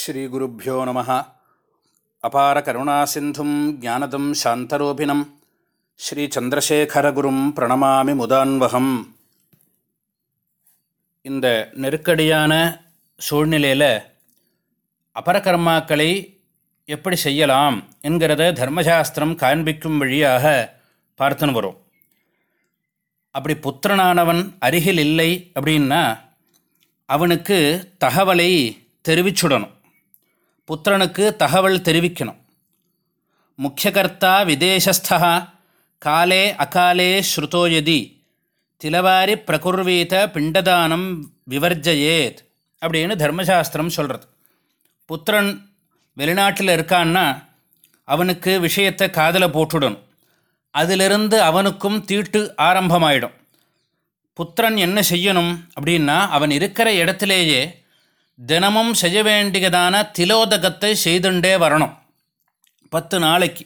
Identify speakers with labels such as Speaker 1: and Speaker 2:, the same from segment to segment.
Speaker 1: ஸ்ரீகுருப்போ நம. அபார கருணா சிந்தும் ஜானதம் சாந்தரூபிணம் ஸ்ரீச்சந்திரசேகரகுரும் பிரணமாமி முதான்வகம். இந்த நெருக்கடியான சூழ்நிலையில் அபரகர்மாக்களை எப்படி செய்யலாம் என்கிறத தர்மசாஸ்திரம் காண்பிக்கும் வழியாக பார்த்துன்னு வரும். அப்படி புத்திரனானவன் அருகில் இல்லை அப்படின்னா அவனுக்கு தகவலை தெரிவிச்சுடணும். புத்திரனுக்கு தகவல் தெரிவிக்கணும். முக்கியகர்த்தா விதேசஸ்தா காலே அகாலே ஸ்ருதோயதி திலவாரி பிரகுர்வீத பிண்டதானம் விவர்ஜயேத் அப்படின்னு தர்மசாஸ்திரம் சொல்கிறது புத்திரன் வெளிநாட்டில் இருக்கான்னா அவனுக்கு விஷயத்தை காதில் போட்டுடணும். அதிலிருந்து அவனுக்கும் தீட்டு ஆரம்பமாயிடும். புத்திரன் என்ன செய்யணும் அப்படின்னா அவன் இருக்கிற இடத்திலேயே தினமும் செய்ய வேண்டியதான திலோதகத்தை செய்துண்டே வரணும். பத்து நாளைக்கு.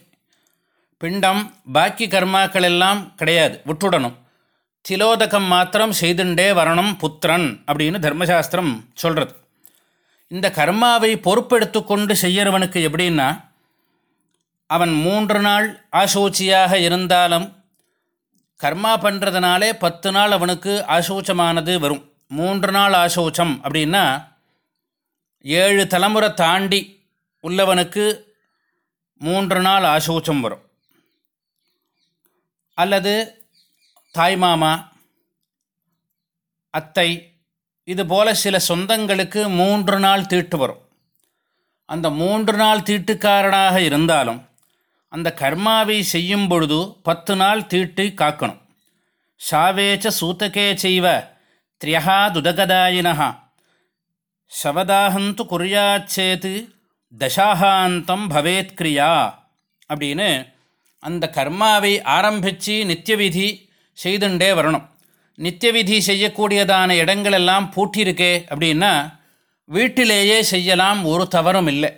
Speaker 1: பிண்டம் பாக்கி கர்மாக்கள் எல்லாம் கிடையாது. விட்டுடணும். திலோதகம் மாத்திரம் செய்துண்டே வரணும் புத்திரன் அப்படின்னு தர்மசாஸ்திரம் சொல்கிறது இந்த கர்மாவை பொறுப்பெடுத்து கொண்டு செய்கிறவனுக்கு எப்படின்னா அவன் மூன்று நாள் ஆசூச்சியாக இருந்தாலும் கர்மா பண்ணுறதுனாலே பத்து நாள் அவனுக்கு ஆசூச்சமானது வரும். மூன்று நாள் ஆசூச்சம் அப்படின்னா ஏழு தலைமுறை தாண்டி உள்ளவனுக்கு மூன்று நாள் ஆசூச்சம் வரும். அல்லது தாய்மாமா அத்தை இது போல் சில சொந்தங்களுக்கு மூன்று நாள் தீட்டு வரும். அந்த மூன்று நாள் தீட்டுக்காரனாக இருந்தாலும் அந்த கர்மாவை செய்யும் பொழுது பத்து நாள் தீட்டு காக்கணும். சாவேச்ச சூத்தகே செய்வ திரியகா துதகதாயினஹா. சவதாகந்து குறியாச்சேத்து தசாகாந்தம் பவேத் கிரியா அப்படின்னு அந்த கர்மாவை ஆரம்பித்து நித்தியவிதி செய்துண்டே வரணும். நித்தியவிதி செய்யக்கூடியதான இடங்களெல்லாம் பூட்டியிருக்கே அப்படின்னா வீட்டிலேயே செய்யலாம் ஒரு தவறும் இல்லை.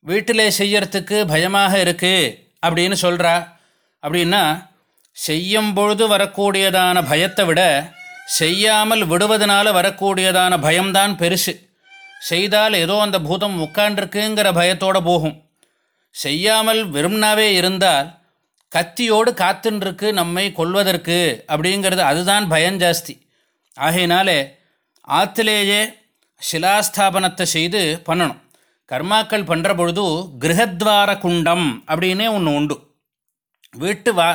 Speaker 1: வீட்டிலே செய்யறதுக்கு பயமாக இருக்குது அப்படின்னு சொல்கிறா அப்படின்னா செய்யும் பொழுது வரக்கூடியதான பயத்தை விட செய்யாமல் விடுவதனால வரக்கூடியதான பயம்தான் பெருசு. செய்தால் ஏதோ அந்த பூதம் உட்காண்டிருக்குங்கிற பயத்தோடு போகும். செய்யாமல் வெறும்னாவே இருந்தால் கத்தியோடு காத்துன்ருக்கு நம்மை கொல்வதற்கு அப்படிங்கிறது அதுதான் பயம் ஜாஸ்தி. ஆகையினாலே ஆற்றிலேயே சிலாஸ்தாபனத்தை செய்து பண்ணணும். கர்மாக்கள் பண்ணுற பொழுது கிரகத்வார குண்டம் அப்படின்னே ஒன்று உண்டு. வீட்டு வா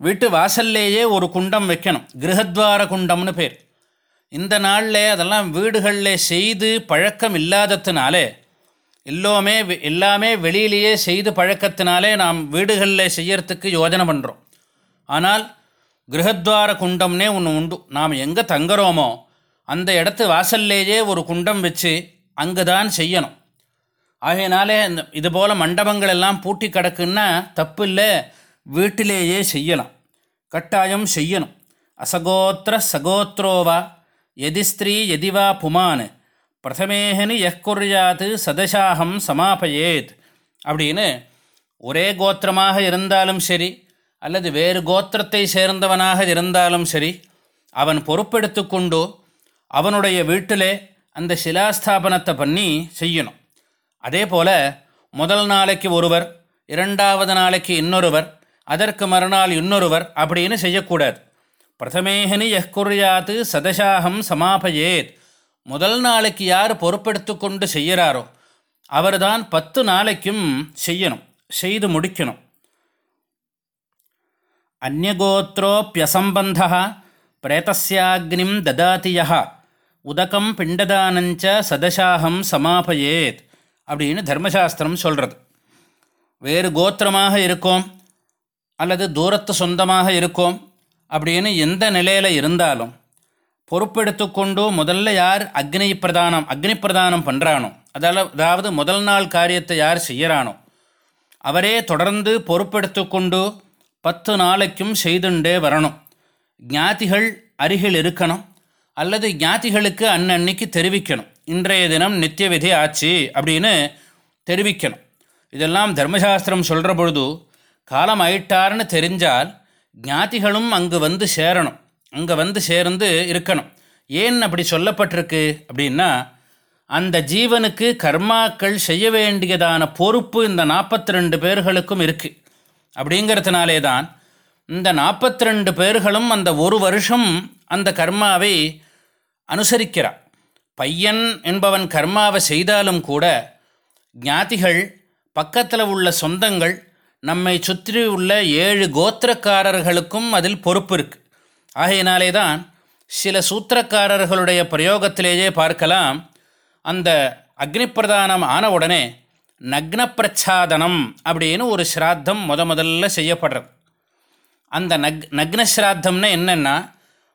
Speaker 1: வீட்டு வாசல்லேயே ஒரு குண்டம் வைக்கணும். கிரகத்வார குண்டம்னு பேர். இந்த நாளில் அதெல்லாம் வீடுகளில் செய்து பழக்கம் இல்லாததுனாலே எல்லோமே எல்லாமே வெளியிலேயே செய்து பழக்கத்தினாலே நாம் வீடுகளில் செய்யறதுக்கு யோஜனை பண்ணுறோம் ஆனால் கிரகத்வார குண்டம்னே ஒன்று உண்டு. நாம் எங்கே தங்குறோமோ அந்த இடத்து வாசல்லேயே ஒரு குண்டம் வச்சு அங்கே தான் செய்யணும். ஆகையினாலே இந்த இதுபோல் மண்டபங்கள் எல்லாம் பூட்டி கிடக்குன்னா தப்பு இல்லை வீட்டிலேயே செய்யலாம். கட்டாயம் செய்யணும். அசகோத்திர சகோத்ரோவா எதி ஸ்திரீ எதிவா புமான். பிரதமேகனு எக்குர்யாத்து சதசாகம் சமாபயேத். அப்படின்னு ஒரே கோத்திரமாக இருந்தாலும் சரி அல்லது வேறு கோத்திரத்தை சேர்ந்தவனாக இருந்தாலும் சரி அவன் பொறுப்பெடுத்து கொண்டு அவனுடைய வீட்டிலே அந்த சிலாஸ்தாபனத்தை பண்ணி செய்யணும். அதே போல் முதல் நாளைக்கு ஒருவர் இரண்டாவது நாளைக்கு இன்னொருவர் அதற்கு மறுநாள் இன்னொருவர் அப்படின்னு செய்யக்கூடாது. பிரதமேகனி எக்குர்யாத்து சதசாகம் சமாபயேத். முதல் நாளைக்கு யார் பொறுப்பெடுத்து கொண்டு செய்கிறாரோ அவர்தான் பத்து நாளைக்கும் செய்யணும் செய்து முடிக்கணும். அந்நகோத்திரோப்பியசம்பந்த பிரேத்தஸ்யாக்னிம் ததாத்திய உதகம் பிண்டதானஞ்ச சதசாகம் சமாபயேத் அப்படின்னு தர்மசாஸ்திரம் சொல்கிறது வேறு கோத்திரமாக இருக்கோம் அல்லது தூரத்து சொந்தமாக இருக்கோம் அப்படின்னு எந்த நிலையில் இருந்தாலும் பொறுப்பெடுத்து கொண்டு முதல்ல யார் அக்னி பிரதானம் அக்னி பிரதானம் பண்ணுறானோ அதால் அதாவது முதல் நாள் காரியத்தை யார் செய்கிறானோ அவரே தொடர்ந்து பொறுப்பெடுத்து கொண்டு பத்து நாளைக்கும் செய்துண்டே வரணும். ஞாத்திகள் அருகில் இருக்கணும் அல்லது ஞாத்திகளுக்கு அன்னன்னைக்கு தெரிவிக்கணும். இன்றைய தினம் நித்திய விதி ஆச்சு அப்படின்னு தெரிவிக்கணும். இதெல்லாம் தர்மசாஸ்திரம் சொல்கிற பொழுது காலம் ஆயிட்டார்னு தெரிஞ்சால் ஞாதிகளும் அங்கு வந்து சேரணும். அங்கே வந்து சேர்ந்து இருக்கணும். ஏன் அப்படி சொல்லப்பட்டிருக்கு? அப்படின்னா அந்த ஜீவனுக்கு கர்மாக்கள் செய்ய வேண்டியதான பொறுப்பு இந்த நாற்பத்தி ரெண்டு பேர்களுக்கும் இருக்குது அப்படிங்கிறதுனாலே தான் இந்த நாற்பத்தி ரெண்டு பேர்களும் அந்த ஒரு வருஷம் அந்த கர்மாவை அனுசரிக்கிறார். பையன் என்பவன் கர்மாவை செய்தாலும் கூட ஞாதிகள் பக்கத்தில் உள்ள சொந்தங்கள் நம்மை சுற்றி உள்ள ஏழு கோத்திரக்காரர்களுக்கும் அதில் பொறுப்பு இருக்குது ஆகையினாலே தான் சில சூத்திரக்காரர்களுடைய பிரயோகத்திலேயே பார்க்கலாம். அந்த அக்னி பிரதானம் ஆன உடனே நக்ன பிரச்சாதனம் அப்படின்னு ஒரு ஸ்ராத்தம் முத முதல்ல செய்யப்படுறது. அந்த நக் நக்ன ஸ்ராத்தம்னா என்னென்னா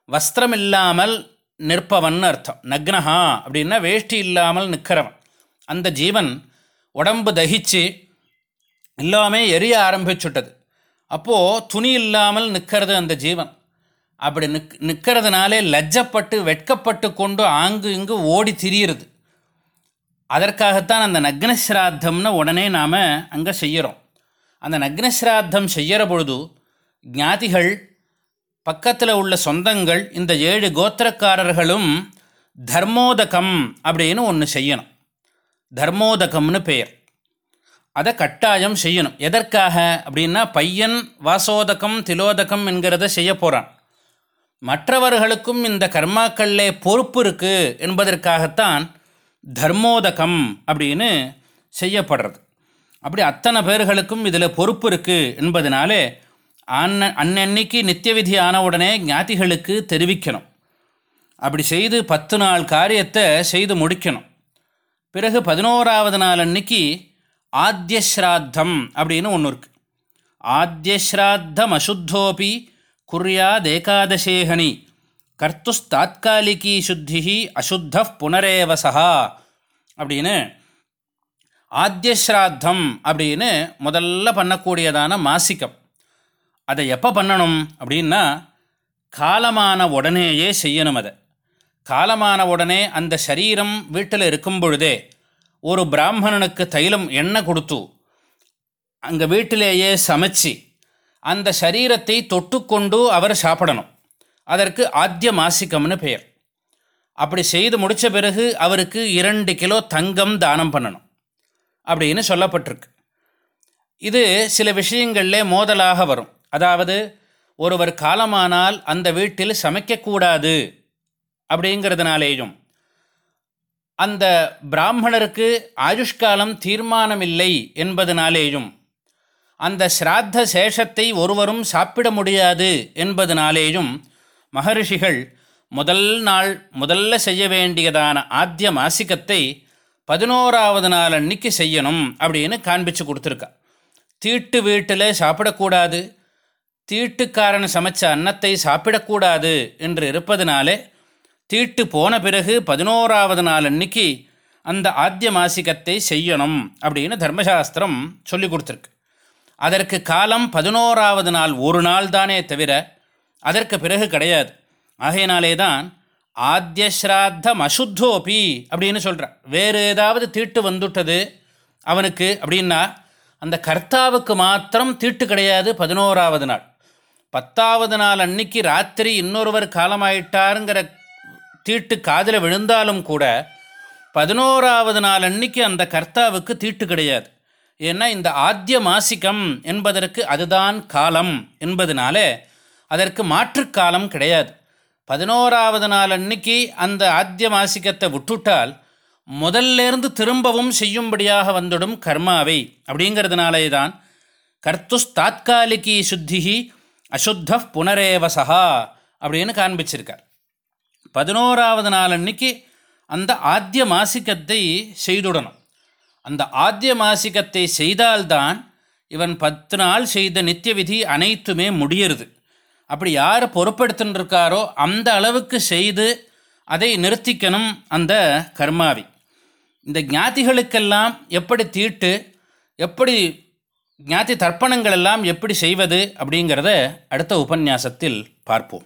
Speaker 1: வஸ்திரம் இல்லாமல் நிற்பவன் அர்த்தம். நக்னஹா அப்படின்னா வேஷ்டி இல்லாமல் நிற்கிறவன். அந்த ஜீவன் உடம்பு தகிச்சு எல்லாமே எரிய ஆரம்பிச்சுட்டது. அப்போது துணி இல்லாமல் நிற்கிறது அந்த ஜீவன். அப்படி நிக் நிற்கிறதுனாலே லஜ்ஜப்பட்டு வெட்கப்பட்டு கொண்டு ஆங்கு இங்கு ஓடி திரியிறது. அதற்காகத்தான் அந்த நக்னஸ்ராத்தம்னு உடனே நாம் அங்கே செய்கிறோம் அந்த நக்னஸ்ராத்தம் செய்கிற பொழுது ஞாதிகள் பக்கத்தில் உள்ள சொந்தங்கள் இந்த ஏழு கோத்திரக்காரர்களும் தர்மோதகம் அப்படின்னு ஒன்று செய்யணும். தர்மோதகம்னு பெயர் அதை கட்டாயம் செய்யணும். எதற்காக? அப்படின்னா பையன் வாசோதகம் திலோதகம் என்கிறத செய்ய போகிறான் மற்றவர்களுக்கும் இந்த கர்மாக்களிலே பொறுப்பு இருக்குது என்பதற்காகத்தான் தர்மோதகம் அப்படின்னு செய்யப்படுறது. அப்படி அத்தனை பேர்களுக்கும் இதில் பொறுப்பு இருக்குது என்பதனாலே அன்ன அன்னன்னைக்கு நித்திய விதி ஆன உடனே ஞாதிகளுக்கு தெரிவிக்கணும். அப்படி செய்து பத்து நாள் காரியத்தை செய்து முடிக்கணும். பிறகு பதினோராவது நாள் அன்னைக்கு ஆத்தியஸ்ராத்தம் அப்படின்னு ஒன்று இருக்குது ஆத்தியஸ்ராத்தம் அசுத்தோபி குர்யாத் ஏகாதசேகனி கர்த்துஸ் தாத்காலிகி சுத்தி அசுத்த புனரேவசா அப்படின்னு ஆத்தியஸ்ராத்தம் அப்படின்னு முதல்ல பண்ணக்கூடியதான மாசிக்கம். அதை எப்போ பண்ணணும் அப்படின்னா காலமான உடனேயே செய்யணும் அதை. காலமான உடனே அந்த சரீரம் வீட்டில் இருக்கும் பொழுதே ஒரு பிராமணனுக்கு தைலம் எண்ணெய் கொடுத்து அங்கே வீட்டிலேயே சமைச்சு அந்த சரீரத்தை தொட்டுக்கொண்டு அவர் சாப்பிடணும். அதற்கு ஆத்திய மாசிக்கம்னு பெயர். அப்படி செய்து முடித்த பிறகு அவருக்கு இரண்டு கிலோ தங்கம் தானம் பண்ணணும். அப்படின்னு சொல்லப்பட்டிருக்கு. இது சில விஷயங்களில் மோதலாக வரும். அதாவது ஒருவர் காலமானால் அந்த வீட்டில் சமைக்கக்கூடாது அப்படிங்கிறதுனாலேயும் அந்த பிராமணருக்கு ஆயுஷ்காலம் தீர்மானமில்லை என்பதனாலேயும் அந்த ஸ்ராத்த சேஷத்தை ஒருவரும் சாப்பிட முடியாது என்பதனாலேயும் மகரிஷிகள் முதல் நாள் முதல்ல செய்ய வேண்டியதான ஆத்திய மாசிக்கத்தை பதினோராவது நாள் அன்னைக்கு செய்யணும் அப்படின்னு காண்பிச்சு கொடுத்துருக்கா. தீட்டு வீட்டில் சாப்பிடக்கூடாது தீட்டுக்காரன் சமைச்ச அன்னத்தை சாப்பிடக்கூடாது என்று இருப்பதனாலே தீட்டு போன பிறகு பதினோராவது நாள் அன்னைக்கு அந்த ஆத்திய மாசிகத்தை செய்யணும் அப்படின்னு தர்மசாஸ்திரம் சொல்லி கொடுத்துருக்கு. அதற்கு காலம் பதினோராவது நாள் ஒரு நாள் தானே தவிர அதற்கு பிறகு கிடையாது. ஆகையினாலே தான் ஆத்தியஸ்ராத்தம் அசுத்தோபி அப்படின்னு சொல்கிறான் வேறு ஏதாவது தீட்டு வந்துட்டது அவனுக்கு அப்படின்னா அந்த கர்த்தாவுக்கு மாத்திரம் தீட்டு கிடையாது பதினோராவது நாள். பத்தாவது நாள் அன்னைக்கு ராத்திரி இன்னொருவர் காலமாயிட்டாருங்கிற தீட்டு காதில் விழுந்தாலும் கூட பதினோராவது நாள் அன்னைக்கு அந்த கர்த்தாவுக்கு தீட்டு கிடையாது. ஏன்னா இந்த ஆத்திய மாசிக்கம் என்பதற்கு அதுதான் காலம் என்பதனால அதற்கு மாற்றுக்காலம் கிடையாது. பதினோராவது நாள் அன்னைக்கு அந்த ஆத்திய மாசிக்கத்தை விட்டுட்டால் முதல்லேருந்து திரும்பவும் செய்யும்படியாக வந்துடும் கர்மாவை. அப்படிங்கிறதுனாலே தான் கர்த்துஸ் தாத்காலிகி சுத்திகி அசுத்த புனரேவசா அப்படின்னு காண்பிச்சிருக்கார். பதினோராவது நாள் அன்னைக்கு அந்த ஆத்திய மாசிக்கத்தை செய்துடணும். அந்த ஆத்திய மாசிக்கத்தை செய்தால்தான் இவன் பத்து நாள் செய்த நித்திய விதி அனைத்துமே முடியறது. அப்படி யார் பொறுப்படுத்தின்னு இருக்காரோ அந்த அளவுக்கு செய்து அதை நிறுத்திக்கணும் அந்த கர்மாவி. இந்த ஞாதிகளுக்கெல்லாம் எப்படி தீட்டு எப்படி ஞாதி தர்ப்பணங்கள் எல்லாம் எப்படி செய்வது அப்படிங்கிறத அடுத்த உபன்யாசத்தில் பார்ப்போம்.